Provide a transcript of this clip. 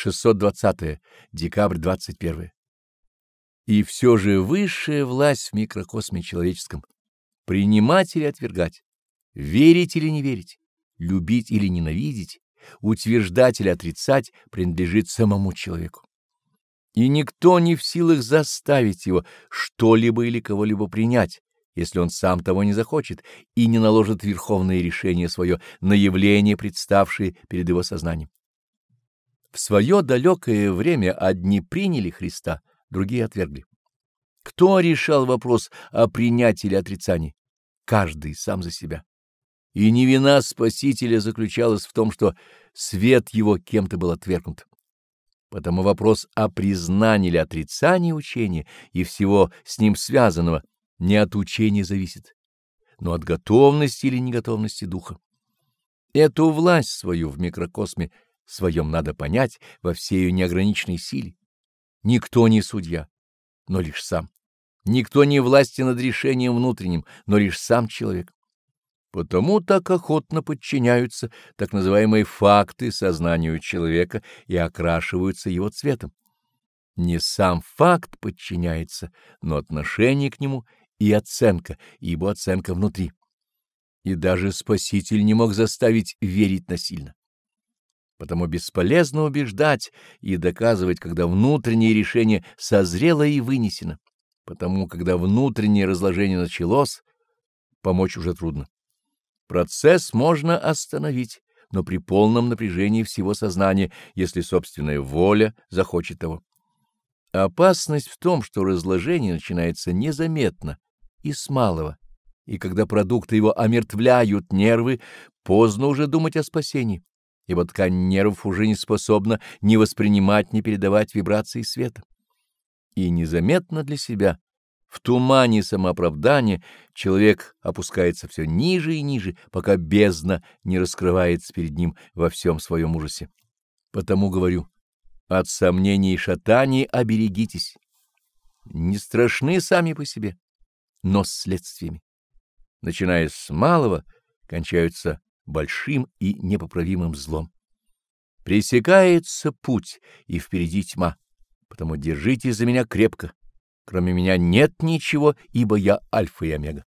620. Декабрь 21. И все же высшая власть в микрокосме человеческом — принимать или отвергать, верить или не верить, любить или ненавидеть, утверждать или отрицать принадлежит самому человеку. И никто не в силах заставить его что-либо или кого-либо принять, если он сам того не захочет и не наложит верховное решение свое на явление, представшее перед его сознанием. В свое далекое время одни приняли Христа, другие отвергли. Кто решал вопрос о принятии или отрицании? Каждый сам за себя. И не вина Спасителя заключалась в том, что свет его кем-то был отвергнут. Потому вопрос о признании или отрицании учения и всего с ним связанного не от учения зависит, но от готовности или неготовности духа. Эту власть свою в микрокосме своем надо понять во всей ее неограниченной силе. Никто не судья, но лишь сам. Никто не власти над решением внутренним, но лишь сам человек. Потому так охотно подчиняются так называемые факты сознанию человека и окрашиваются его цветом. Не сам факт подчиняется, но отношение к нему и оценка, ибо оценка внутри. И даже Спаситель не мог заставить верить насильно. Потому бесполезно убеждать и доказывать, когда внутреннее решение созрело и вынесено. Потому, когда внутреннее разложение началось, помочь уже трудно. Процесс можно остановить, но при полном напряжении всего сознания, если собственная воля захочет того. Опасность в том, что разложение начинается незаметно и с малого, и когда продукты его омертвляют нервы, поздно уже думать о спасении ибо ткань нервов уже не способна ни воспринимать, ни передавать вибрации света. И незаметно для себя, в тумане самооправдания, человек опускается все ниже и ниже, пока бездна не раскрывается перед ним во всем своем ужасе. Потому говорю, от сомнений и шатаний оберегитесь. Не страшны сами по себе, но с следствиями. Начиная с малого, кончаются большим и непоправимым злом. Пресекается путь, и впереди тьма, потому держите за меня крепко. Кроме меня нет ничего, ибо я альфа и омега.